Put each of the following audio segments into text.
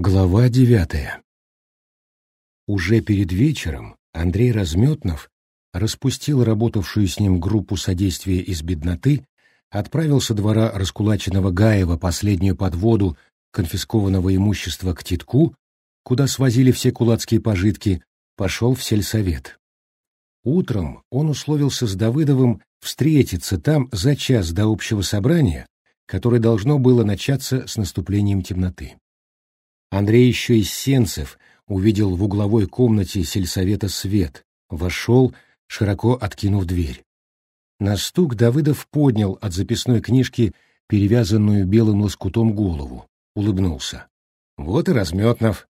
Глава девятая Уже перед вечером Андрей Разметнов распустил работавшую с ним группу содействия из бедноты, отправил со двора раскулаченного Гаева последнюю подводу конфискованного имущества к Титку, куда свозили все кулацкие пожитки, пошел в сельсовет. Утром он условился с Давыдовым встретиться там за час до общего собрания, которое должно было начаться с наступлением темноты. Андрей еще из Сенцев увидел в угловой комнате сельсовета свет, вошел, широко откинув дверь. На стук Давыдов поднял от записной книжки перевязанную белым лоскутом голову, улыбнулся. «Вот и Разметнов.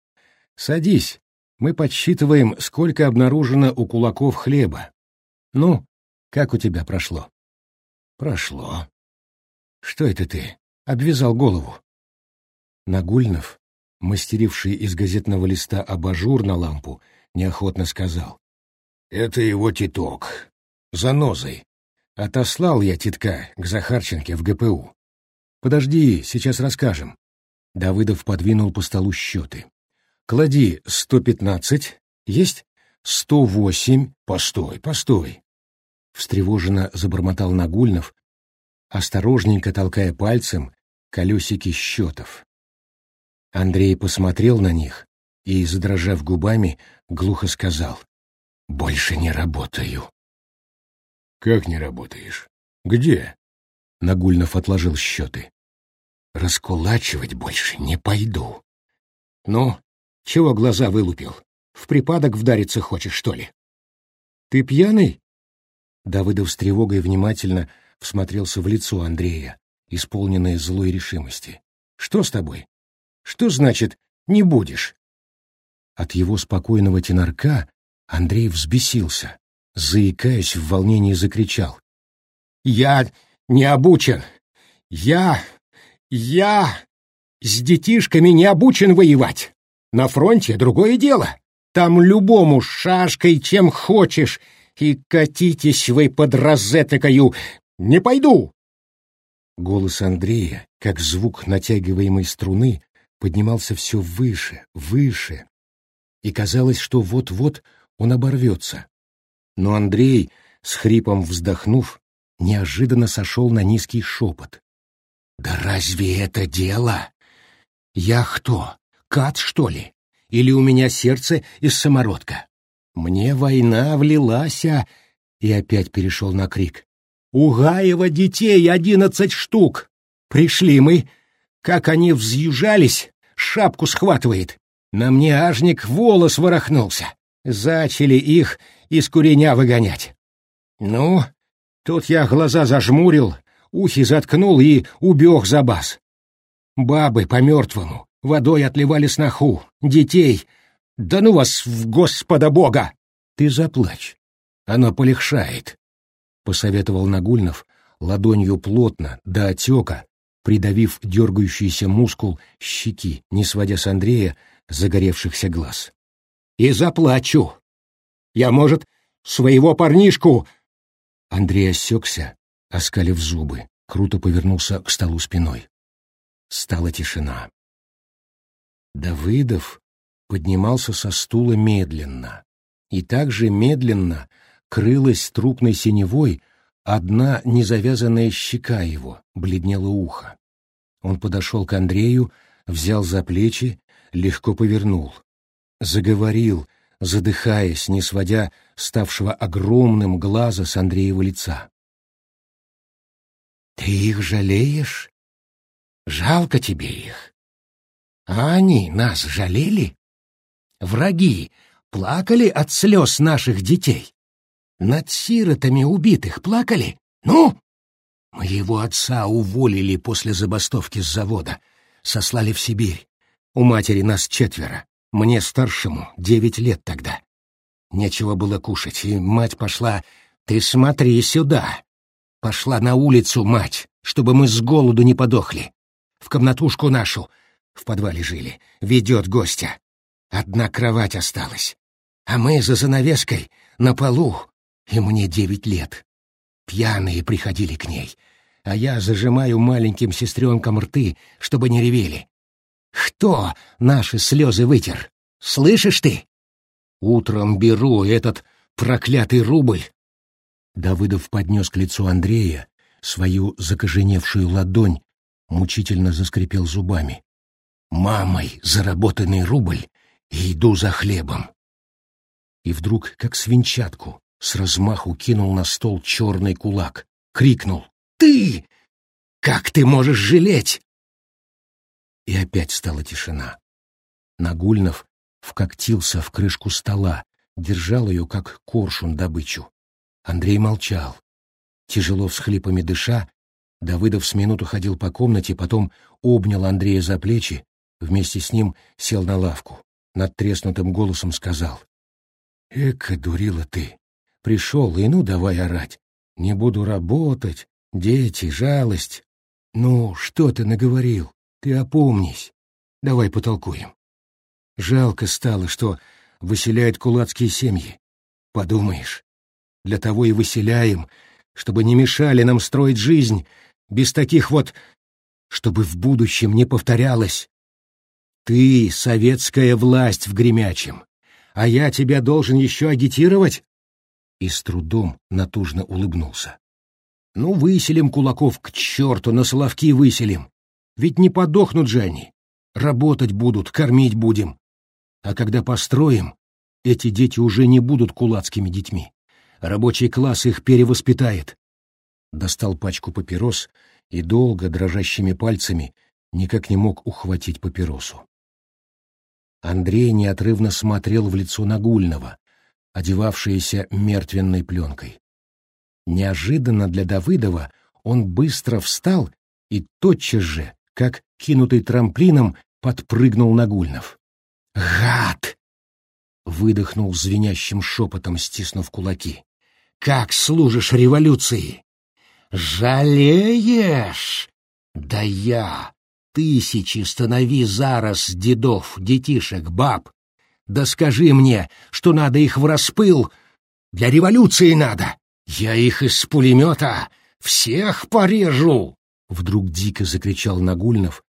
Садись, мы подсчитываем, сколько обнаружено у кулаков хлеба. Ну, как у тебя прошло?» «Прошло. Что это ты? Обвязал голову?» Нагульнов, мастеривший из газетного листа абажур на лампу, неохотно сказал. «Это его титок. Занозой. Отослал я титка к Захарченке в ГПУ. Подожди, сейчас расскажем». Давыдов подвинул по столу счеты. «Клади сто пятнадцать. Есть? Сто восемь. Постой, постой». Встревоженно забормотал Нагульнов, осторожненько толкая пальцем колесики счетов. Андрей посмотрел на них и, задрожав губами, глухо сказал «Больше не работаю». «Как не работаешь? Где?» Нагульнов отложил счеты. «Раскулачивать больше не пойду». «Ну, чего глаза вылупил? В припадок вдариться хочешь, что ли?» «Ты пьяный?» Давыдов с тревогой внимательно всмотрелся в лицо Андрея, исполненное злой решимости. «Что с тобой? Что значит «не будешь»?» От его спокойного тенорка Андрей взбесился, заикаясь в волнении закричал. «Я не обучен! Я... я... с детишками не обучен воевать! На фронте другое дело! Там любому шашкой чем хочешь, и катитесь вы под розетокою! Не пойду!» Голос Андрея, как звук натягиваемой струны, поднимался все выше, выше, и казалось, что вот-вот он оборвется. Но Андрей, с хрипом вздохнув, неожиданно сошел на низкий шепот. «Да разве это дело? Я кто, кат, что ли? Или у меня сердце из самородка? Мне война влилась, а...» И опять перешел на крик. «У Гаева детей одиннадцать штук! Пришли мы, как они взъезжались, шапку схватывает. На мне ажник волос ворохнулся. Зачали их из куреня выгонять. Ну, тут я глаза зажмурил, ухи заткнул и убег за бас. Бабы по-мертвому, водой отливали сноху, детей. Да ну вас в Господа Бога! Ты заплачь, оно полегшает, — посоветовал Нагульнов, ладонью плотно, до отека, придавив дергающийся мускул щеки, не сводя с Андрея загоревшихся глаз. «И заплачу! Я, может, своего парнишку...» Андрей осекся, оскалив зубы, круто повернулся к столу спиной. Стала тишина. Давыдов поднимался со стула медленно, и также медленно крылась трупной синевой Одна незавязанная щека его, бледнело ухо. Он подошел к Андрею, взял за плечи, легко повернул. Заговорил, задыхаясь, не сводя ставшего огромным глаза с Андреева лица. «Ты их жалеешь? Жалко тебе их. А они нас жалели? Враги плакали от слез наших детей?» Над сиротами убитых плакали? Ну? Моего отца уволили после забастовки с завода, сослали в Сибирь. У матери нас четверо, мне старшему девять лет тогда. Нечего было кушать, и мать пошла... Ты смотри сюда! Пошла на улицу мать, чтобы мы с голоду не подохли. В комнатушку нашу, в подвале жили, ведет гостя. Одна кровать осталась. А мы за занавеской на полу и мне девять лет. Пьяные приходили к ней, а я зажимаю маленьким сестренкам рты, чтобы не ревели. Кто наши слезы вытер? Слышишь ты? Утром беру этот проклятый рубль. Давыдов поднес к лицу Андрея свою закоженевшую ладонь, мучительно заскрипел зубами. «Мамой заработанный рубль иду за хлебом». И вдруг, как свинчатку, с размаху кинул на стол черный кулак, крикнул «Ты! Как ты можешь жалеть?» И опять стала тишина. Нагульнов вкоктился в крышку стола, держал ее, как коршун добычу. Андрей молчал. Тяжело всхлипами дыша, Давыдов с минуту ходил по комнате, потом обнял Андрея за плечи, вместе с ним сел на лавку. Над треснутым голосом сказал. «Эка, дурила ты! Пришел, и ну давай орать! Не буду работать, дети, жалость! Ну, что ты наговорил? Ты опомнись! Давай потолкуем!» Жалко стало, что выселяют кулацкие семьи. Подумаешь, для того и выселяем, чтобы не мешали нам строить жизнь без таких вот... чтобы в будущем не повторялось. Ты — советская власть в Гремячем, а я тебя должен еще агитировать? И с трудом натужно улыбнулся. Ну, выселим кулаков к черту, на соловки выселим. Ведь не подохнут же они. Работать будут, кормить будем. А когда построим, эти дети уже не будут кулацкими детьми. Рабочий класс их перевоспитает. Достал пачку папирос и долго, дрожащими пальцами, никак не мог ухватить папиросу. Андрей неотрывно смотрел в лицо Нагульного, одевавшееся мертвенной пленкой. Неожиданно для Давыдова он быстро встал и тотчас же, как кинутый трамплином, подпрыгнул Нагульнов. «Гад!» — выдохнул звенящим шепотом, стиснув кулаки. «Как служишь революции!» «Жалеешь?» «Да я! Тысячи станови зараз дедов, детишек, баб! Да скажи мне, что надо их в распыл! Для революции надо! Я их из пулемета всех порежу!» Вдруг дико закричал Нагульнов,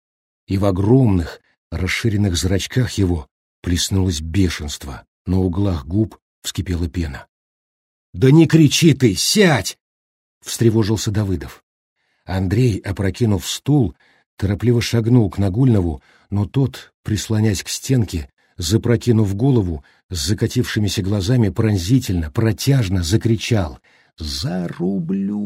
и в огромных, расширенных зрачках его Плеснулось бешенство, на углах губ вскипела пена. «Да не кричи ты! Сядь!» — встревожился Давыдов. Андрей, опрокинув стул, торопливо шагнул к Нагульнову, но тот, прислонясь к стенке, запрокинув голову, с закатившимися глазами пронзительно, протяжно закричал «Зарублю!»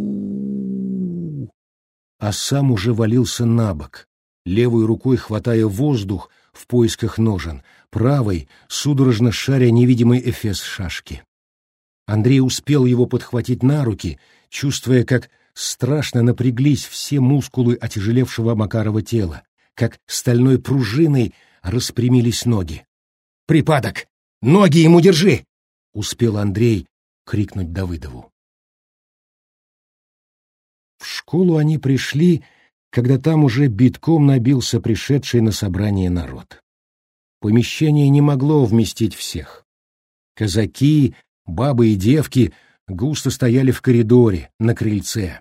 А сам уже валился на бок, левой рукой хватая воздух в поисках ножен, правой, судорожно шаря невидимый эфес шашки. Андрей успел его подхватить на руки, чувствуя, как страшно напряглись все мускулы отяжелевшего Макарова тела, как стальной пружиной распрямились ноги. «Припадок! Ноги ему держи!» — успел Андрей крикнуть Давыдову. В школу они пришли, когда там уже битком набился пришедший на собрание народ. Помещение не могло вместить всех. Казаки, бабы и девки густо стояли в коридоре, на крыльце.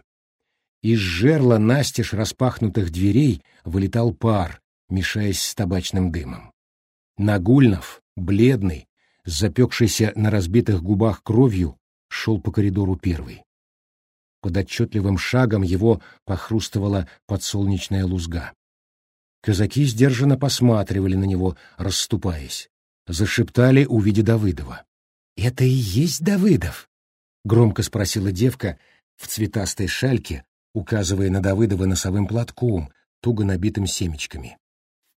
Из жерла настежь распахнутых дверей вылетал пар, мешаясь с табачным дымом. Нагульнов, бледный, запекшийся на разбитых губах кровью, шел по коридору первый. Под отчетливым шагом его похрустывала подсолнечная лузга. Казаки сдержанно посматривали на него, расступаясь. Зашептали, увидя Давыдова. «Это и есть Давыдов?» — громко спросила девка в цветастой шальке, указывая на Давыдова носовым платком, туго набитым семечками.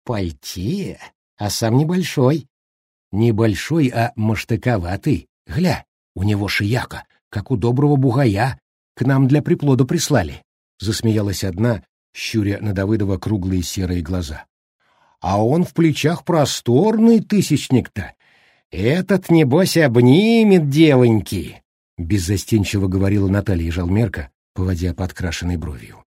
«Пойти? А сам небольшой». «Небольшой, а маштыковатый. Гля, у него шияка, как у доброго бугая. К нам для приплода прислали». Засмеялась одна, щуря на Давыдова круглые серые глаза. «А он в плечах просторный тысячник-то. Этот, небось, обнимет девоньки!» — беззастенчиво говорила Наталья Жалмерка, поводя подкрашенной бровью.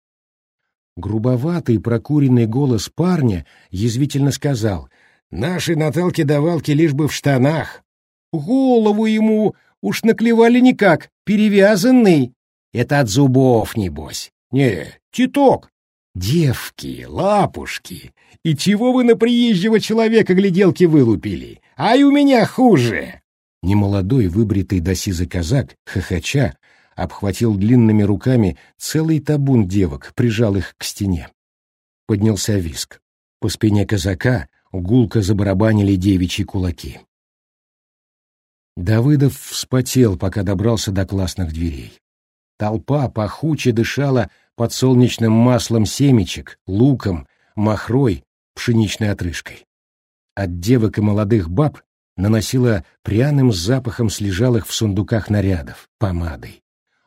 Грубоватый прокуренный голос парня язвительно сказал «Наши Наталки-давалки лишь бы в штанах. Голову ему уж наклевали никак, перевязанный. Это от зубов, небось. Не, титок, Девки, лапушки, и чего вы на приезжего человека гляделки вылупили? А и у меня хуже!» Немолодой, выбритый до сизы казак, хохоча, обхватил длинными руками целый табун девок, прижал их к стене. Поднялся виск. По спине казака гулко забарабанили девичьи кулаки. Давыдов вспотел, пока добрался до классных дверей. Толпа пахуче дышала подсолнечным маслом семечек, луком, махрой, пшеничной отрыжкой. От девок и молодых баб наносила пряным запахом слежалых в сундуках нарядов, помадой.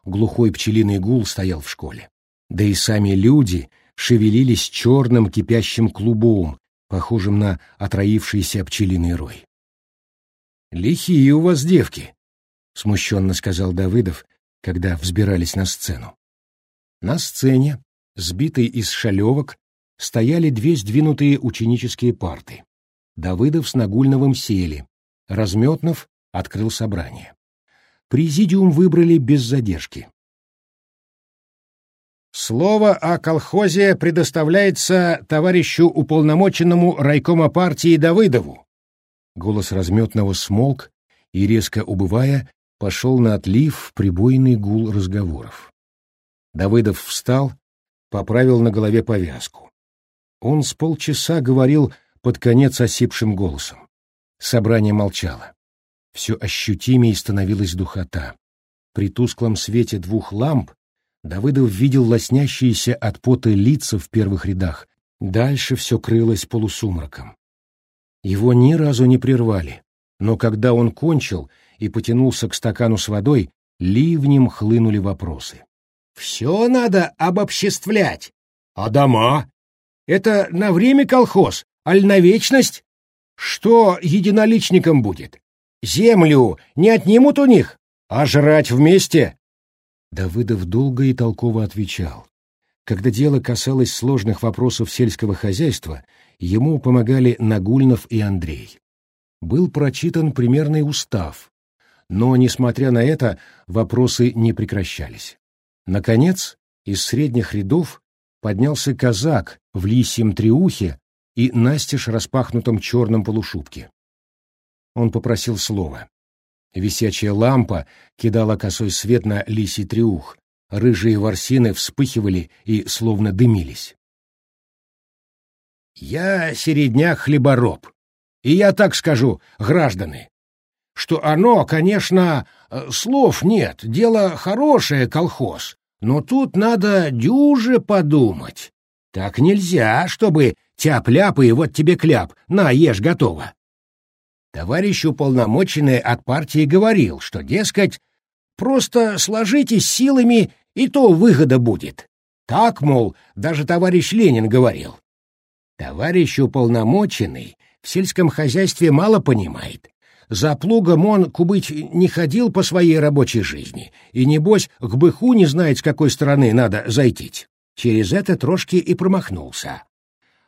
Глухой пчелиный гул стоял в школе. Да и сами люди шевелились черным кипящим клубом, похожим на отроившийся пчелиный рой. «Лихие у вас девки», — смущенно сказал Давыдов, когда взбирались на сцену. На сцене, сбитой из шалевок, стояли две сдвинутые ученические парты. Давыдов с Нагульновым сели. Разметнов открыл собрание. Президиум выбрали без задержки. Слово о колхозе предоставляется товарищу уполномоченному райкома партии Давыдову. Голос разметного смолк и, резко убывая, пошел на отлив прибойный гул разговоров. Давыдов встал, поправил на голове повязку. Он с полчаса говорил под конец осипшим голосом. Собрание молчало. Все ощутимее становилась духота. При тусклом свете двух ламп Давыдов видел лоснящиеся от пота лица в первых рядах. Дальше все крылось полусумраком. Его ни разу не прервали, но когда он кончил и потянулся к стакану с водой, ливнем хлынули вопросы. «Все надо обобществлять. А дома? Это на время колхоз, аль на вечность? Что единоличником будет? Землю не отнимут у них, а жрать вместе?» Давыдов долго и толково отвечал. Когда дело касалось сложных вопросов сельского хозяйства, ему помогали Нагульнов и Андрей. Был прочитан примерный устав, но, несмотря на это, вопросы не прекращались. Наконец, из средних рядов поднялся казак в лисьем триухе и настежь распахнутом черном полушубке. Он попросил слова. Висячая лампа кидала косой свет на лисий триух, рыжие ворсины вспыхивали и словно дымились. «Я середняк хлебороб, и я так скажу, граждане, что оно, конечно, э, слов нет, дело хорошее, колхоз, но тут надо дюже подумать. Так нельзя, чтобы тяп-ляп и вот тебе кляп, на, ешь, готово. Товарищ уполномоченный от партии говорил, что, дескать, просто сложитесь силами, и то выгода будет. Так, мол, даже товарищ Ленин говорил. Товарищ уполномоченный в сельском хозяйстве мало понимает. За плугом он, кубыть, не ходил по своей рабочей жизни, и, небось, к быху не знает, с какой стороны надо зайти. Через это трошки и промахнулся.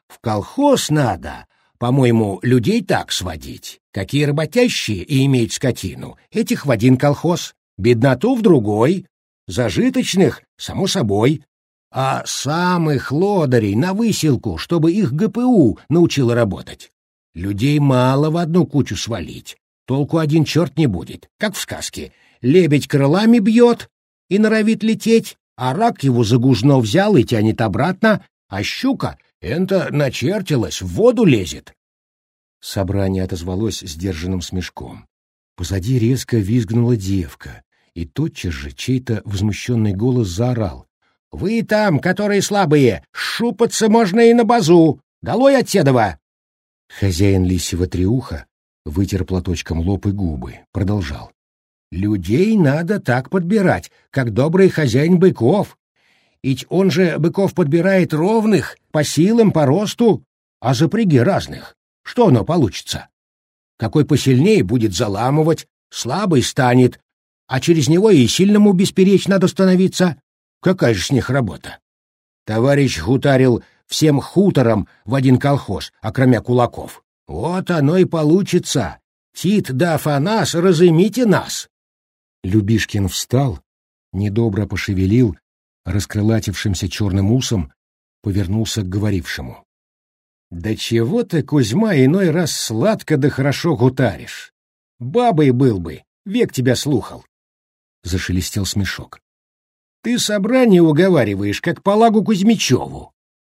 В колхоз надо, по-моему, людей так сводить. Какие работящие и имеют скотину, этих в один колхоз, бедноту в другой, зажиточных, само собой, а самых лодырей на выселку, чтобы их ГПУ научило работать. Людей мало в одну кучу свалить, толку один черт не будет, как в сказке. Лебедь крылами бьет и норовит лететь, а рак его за гужно взял и тянет обратно, а щука это начертилось, в воду лезет. Собрание отозвалось сдержанным смешком. Позади резко визгнула девка, и тотчас же чей-то возмущенный голос заорал. «Вы там, которые слабые, шупаться можно и на базу! Долой от Седова!» Хозяин лисьего триуха вытер платочком лоб и губы, продолжал. «Людей надо так подбирать, как добрый хозяин быков. Ведь он же быков подбирает ровных, по силам, по росту, а запряги разных. Что оно получится? Какой посильнее будет заламывать, слабый станет, а через него и сильному бесперечь надо становиться. Какая же с них работа? Товарищ хутарил всем хутором в один колхоз, окромя кулаков. Вот оно и получится. Тит да Афанас, разымите нас. Любишкин встал, недобро пошевелил раскрылатившимся черным усом, повернулся к говорившему. «Да чего ты, Кузьма, иной раз сладко да хорошо гутаришь? Бабой был бы, век тебя слухал!» Зашелестел смешок. «Ты собрание уговариваешь, как полагу Кузьмичеву!»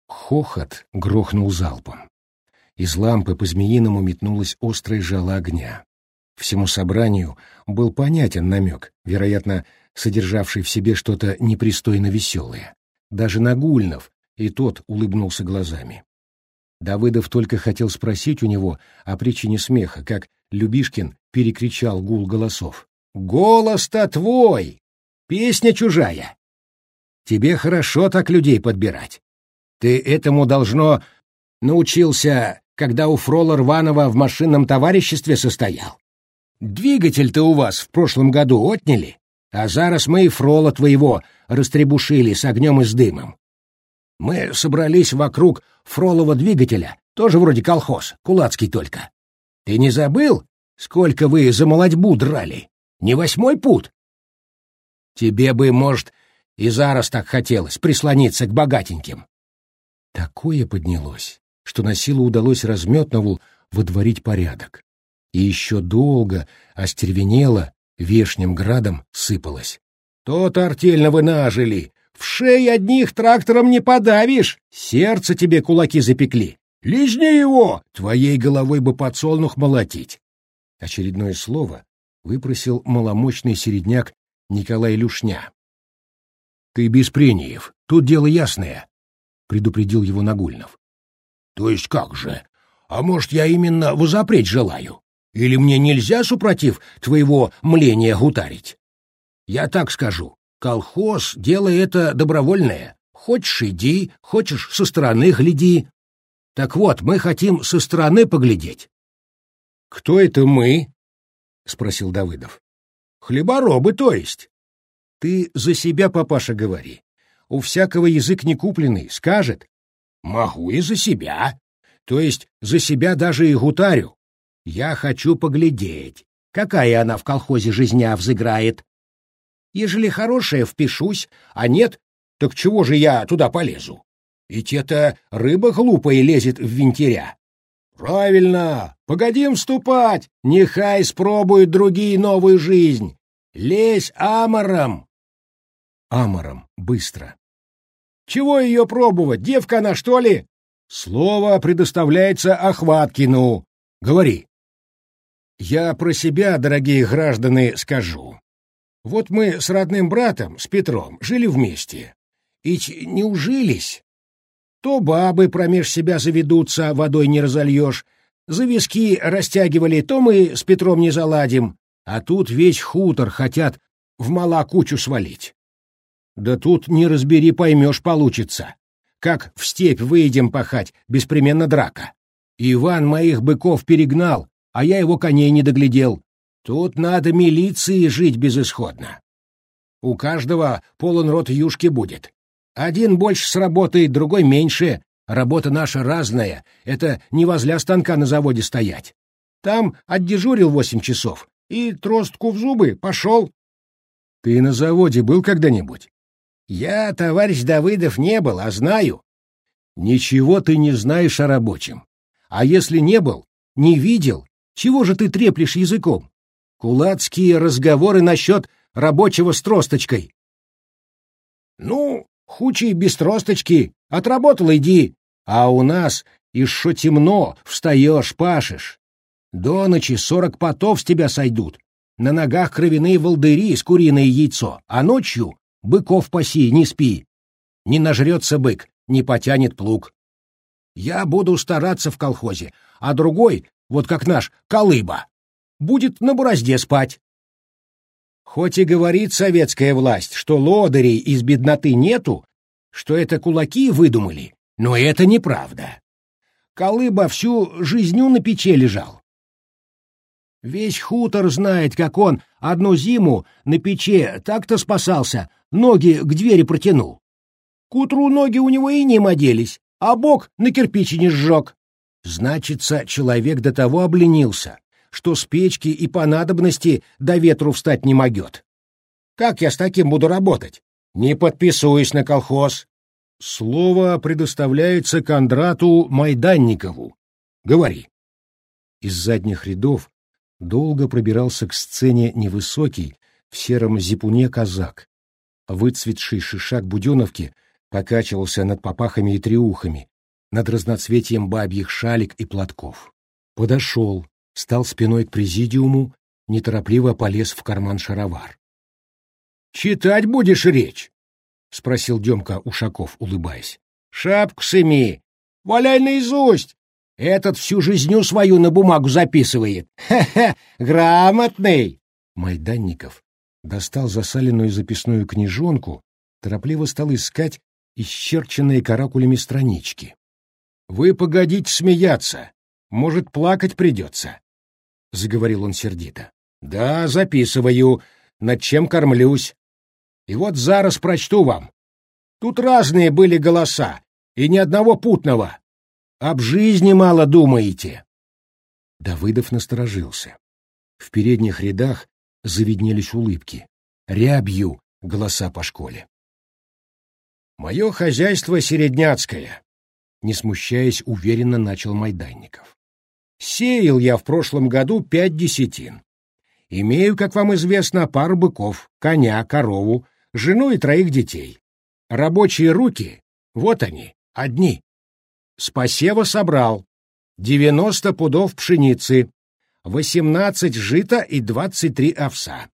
Хохот грохнул залпом. Из лампы по-змеиному метнулась острая жало огня. Всему собранию был понятен намек, вероятно, содержавший в себе что-то непристойно веселое. Даже Нагульнов, и тот улыбнулся глазами. Давыдов только хотел спросить у него о причине смеха, как Любишкин перекричал гул голосов. «Голос-то твой! Песня чужая! Тебе хорошо так людей подбирать. Ты этому должно научился, когда у Фрола Рванова в машинном товариществе состоял. Двигатель-то у вас в прошлом году отняли, а зараз мы и Фрола твоего растребушили с огнем и с дымом. Мы собрались вокруг Фролова двигателя, тоже вроде колхоз, кулацкий только. Ты не забыл, сколько вы за молодьбу драли? Не восьмой пут? Тебе бы, может, и зараз так хотелось прислониться к богатеньким. Такое поднялось, что на силу удалось Разметнову выдворить порядок. И еще долго остервенело, вешним градом сыпалось. То-то артельно вы нажили, в шее одних трактором не подавишь, сердце тебе кулаки запекли. Лизни его, твоей головой бы подсолнух молотить. Очередное слово выпросил маломощный середняк Николай Люшня. Ты без прениев, тут дело ясное, предупредил его Нагульнов. То есть как же? А может, я именно возопреть желаю? Или мне нельзя, супротив твоего мления гутарить? Я так скажу. Колхоз — дело это добровольное. Хочешь — иди, хочешь — со стороны гляди. Так вот, мы хотим со стороны поглядеть. — Кто это мы? — спросил Давыдов. — Хлеборобы, то есть. — Ты за себя, папаша, говори. У всякого язык не купленный, скажет. — Могу и за себя. То есть за себя даже и гутарю. Я хочу поглядеть, какая она в колхозе жизня взыграет. Ежели хорошая, впишусь, а нет, так чего же я туда полезу? Ведь это рыба глупая лезет в винтеря. Правильно, погодим вступать, нехай спробуют другие новую жизнь. Лезь амором. Амором, быстро. Чего ее пробовать, девка она, что ли? Слово предоставляется Охваткину. Говори. Я про себя, дорогие граждане, скажу. Вот мы с родным братом, с Петром, жили вместе. И не ужились. То бабы промеж себя заведутся, водой не разольешь, за виски растягивали, то мы с Петром не заладим, а тут весь хутор хотят в мала кучу свалить. Да тут не разбери, поймешь, получится. Как в степь выйдем пахать, беспременно драка. Иван моих быков перегнал, а я его коней не доглядел. Тут надо милиции жить безысходно. У каждого полон рот юшки будет. Один больше сработает, другой меньше. Работа наша разная. Это не возле станка на заводе стоять. Там отдежурил восемь часов и тростку в зубы пошел. Ты на заводе был когда-нибудь? Я, товарищ Давыдов, не был, а знаю. Ничего ты не знаешь о рабочем. А если не был, не видел, чего же ты треплешь языком? Кулацкие разговоры насчет рабочего с тросточкой. Ну, хучи без тросточки, отработал иди, а у нас еще темно, встаешь, пашешь. До ночи сорок потов с тебя сойдут, на ногах кровяные волдыри с куриное яйцо, а ночью быков паси, не спи. Не нажрется бык, не потянет плуг. Я буду стараться в колхозе, а другой, вот как наш, колыба, будет на борозде спать. Хоть и говорит советская власть, что лодырей из бедноты нету, что это кулаки выдумали, но это неправда. Колыба всю жизнью на печи лежал. Весь хутор знает, как он одну зиму на печи так-то спасался, ноги к двери протянул. К утру ноги у него и не оделись, а бок на кирпичи не сжег. Значится, человек до того обленился, что с печки и по надобности до ветру встать не могет. Как я с таким буду работать? Не подписуюсь на колхоз. слово предоставляется Кондрату Майданникову. Говори. Из задних рядов долго пробирался к сцене невысокий, в сером зипуне казак. Выцветший шишак Буденовки покачивался над попахами и триухами, над разноцветием бабьих шалик и платков. Подошел, стал спиной к президиуму, неторопливо полез в карман шаровар. — Читать будешь речь? — спросил Демка Ушаков, улыбаясь. — Шапку сыми! Валяй наизусть! Этот всю жизнью свою на бумагу записывает. Ха-ха! Грамотный! Майданников достал засаленную записную книжонку, торопливо стал искать исчерченные каракулями странички. — Вы погодите смеяться. Может, плакать придется, — заговорил он сердито. — Да, записываю, над чем кормлюсь. И вот зараз прочту вам. Тут разные были голоса, и ни одного путного. Об жизни мало думаете. Давыдов насторожился. В передних рядах завиднелись улыбки. Рябью голоса по школе. «Мое хозяйство середняцкое», — не смущаясь, уверенно начал Майданников. «Сеял я в прошлом году пять десятин. Имею, как вам известно, пару быков, коня, корову, жену и троих детей. Рабочие руки, вот они, одни. С посева собрал. Девяносто пудов пшеницы, восемнадцать жита и двадцать три овса.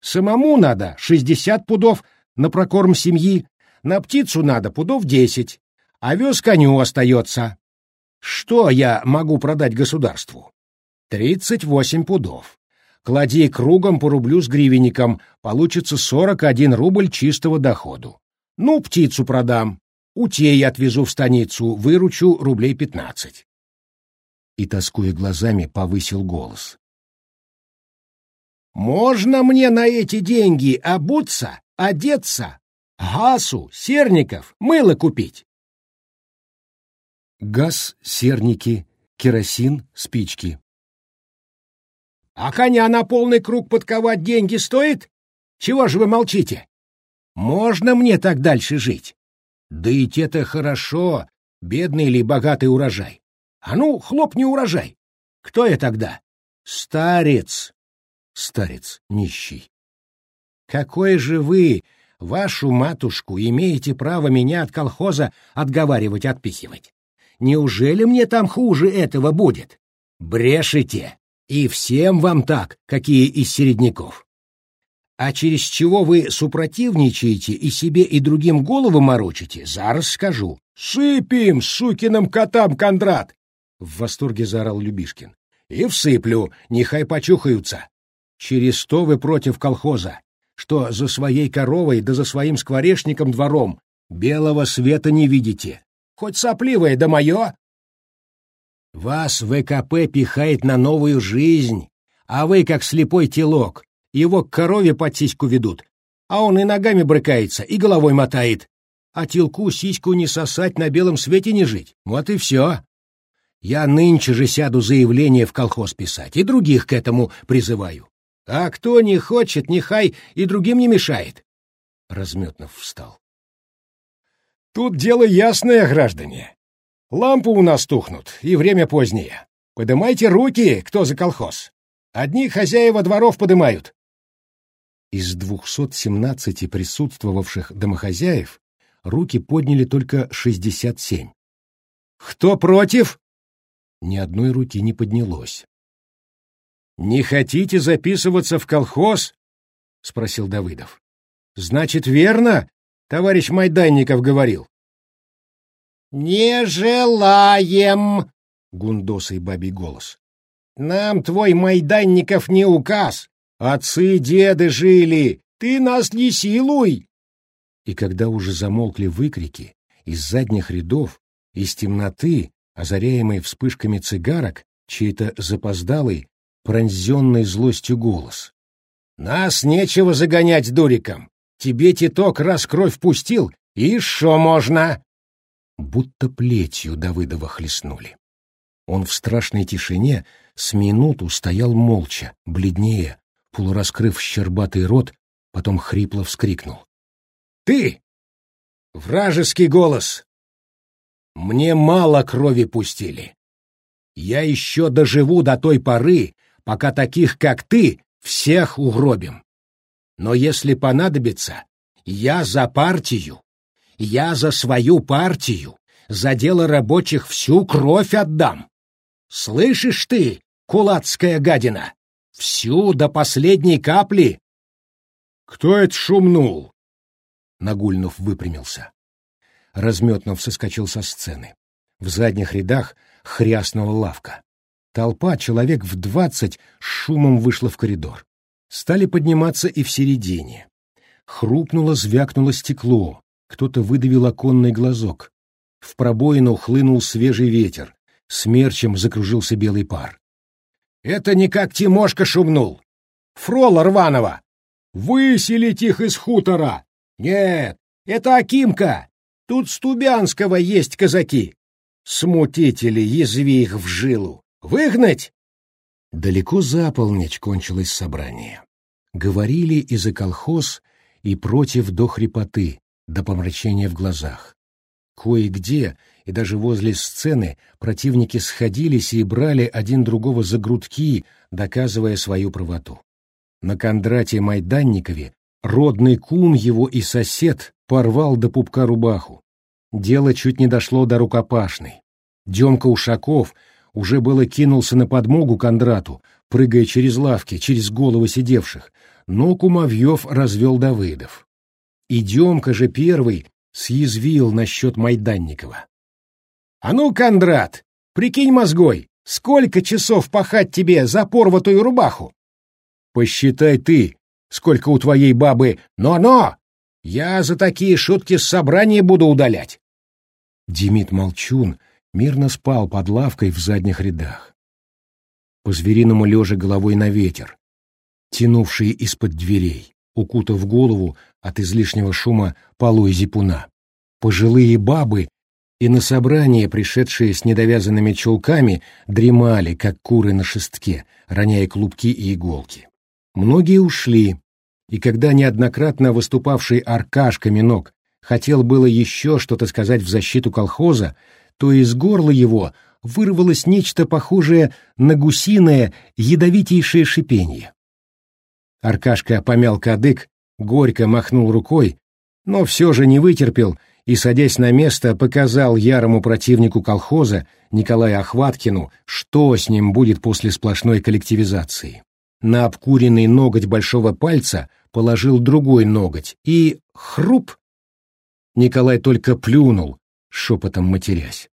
Самому надо шестьдесят пудов на прокорм семьи, на птицу надо пудов десять, овес коню остается. Что я могу продать государству? Тридцать восемь пудов. Клади кругом по рублю с гривенником, получится сорок один рубль чистого доходу. Ну, птицу продам, утей отвезу в станицу, выручу рублей пятнадцать. И, тоскуя глазами, повысил голос. Можно мне на эти деньги обуться, одеться, газу, серников, мыло купить? Газ, серники, керосин, спички. А коня на полный круг подковать деньги стоит? Чего же вы молчите? Можно мне так дальше жить? Да и те-то хорошо, бедный или богатый урожай. А ну, хлопни урожай. Кто я тогда? Старец. Старец, нищий. Какой же вы, вашу матушку, имеете право меня от колхоза отговаривать, отпихивать? Неужели мне там хуже этого будет? Брешете. И всем вам так, какие из середняков. А через чего вы супротивничаете и себе и другим голову морочите, зараз скажу. «Сыпем, сукиным котам, Кондрат!» — в восторге заорал Любишкин. «И всыплю, нехай почухаются. Через то вы против колхоза, что за своей коровой да за своим скворечником двором белого света не видите. Хоть сопливое да мое, вас ВКП пихает на новую жизнь, а вы, как слепой телок, его к корове под сиську ведут, а он и ногами брыкается, и головой мотает. А телку сиську не сосать, на белом свете не жить. Вот и все. Я нынче же сяду заявление в колхоз писать, и других к этому призываю. А кто не хочет, нехай и другим не мешает. Разметнов встал. Тут дело ясное, граждане. Лампы у нас тухнут, и время позднее. Подымайте руки, кто за колхоз. Одни хозяева дворов подымают. Из двухсот семнадцати присутствовавших домохозяев руки подняли только шестьдесят семь. Кто против? Ни одной руки не поднялось. Не хотите записываться в колхоз? спросил Давыдов. Значит, верно, товарищ Майданников говорил. «Не желаем!» — гундосый бабий голос. «Нам твой Майданников не указ. Отцы деды жили. Ты нас не силуй!» И когда уже замолкли выкрики, из задних рядов, из темноты, озаряемой вспышками цигарок, чей-то запоздалый, пронзенный злостью голос. «Нас нечего загонять дуриком. Тебе титок раз кровь пустил, и шо можно?» будто плетью Давыдова хлестнули. Он в страшной тишине с минуту стоял молча, бледнее, полураскрыв щербатый рот, потом хрипло вскрикнул. «Ты! Вражеский голос. Мне мало крови пустили. Я еще доживу до той поры, пока таких, как ты, всех угробим. Но если понадобится, я за партию, я за свою партию, за дело рабочих всю кровь отдам. Слышишь ты, кулацкая гадина? Всю до последней капли. Кто это шумнул? Нагульнов выпрямился. Разметнов соскочил со сцены. В задних рядах хряснула лавка. Толпа, человек в двадцать, шумом вышла в коридор. Стали подниматься и в середине. Хрупнуло, звякнуло стекло. Кто-то выдавил оконный глазок. В пробоину хлынул свежий ветер. Смерчем закружился белый пар. «Это не как Тимошка шумнул! Фрола Рванова! Выселить их из хутора! Нет, это Акимка! Тут Стубянского есть казаки! Смутители, язви их в жилу! Выгнать!» Далеко за полночь кончилось собрание. Говорили и за колхоз, и против до хрипоты, до помрачения в глазах. Кое-где и даже возле сцены противники сходились и брали один другого за грудки, доказывая свою правоту. На Кондрате Майданникове родный кум его и сосед порвал до пупка рубаху. Дело чуть не дошло до рукопашной. Демка Ушаков уже было кинулся на подмогу Кондрату, прыгая через лавки, через головы сидевших, но Кумовьев развел Давыдов. И Демка же первый съязвил насчет Майданникова. «А ну, Кондрат, прикинь мозгой, сколько часов пахать тебе за порватую рубаху?» «Посчитай ты, сколько у твоей бабы «но-но!» Я за такие шутки с собрания буду удалять. Демид Молчун мирно спал под лавкой в задних рядах. По-звериному лежа головой на ветер, тянувший из-под дверей, укутав голову от излишнего шума полой зипуна. Пожилые бабы и на собрание, пришедшие с недовязанными чулками, дремали, как куры на шестке, роняя клубки и иголки. Многие ушли, и когда неоднократно выступавший Аркашка Минок хотел было еще что-то сказать в защиту колхоза, то из горла его вырвалось нечто похожее на гусиное ядовитейшее шипение. Аркашка помял кадык, горько махнул рукой, но все же не вытерпел и, садясь на место, показал ярому противнику колхоза Николаю Охваткину, что с ним будет после сплошной коллективизации. На обкуренный ноготь большого пальца положил другой ноготь и хруп. Николай только плюнул, шепотом матерясь.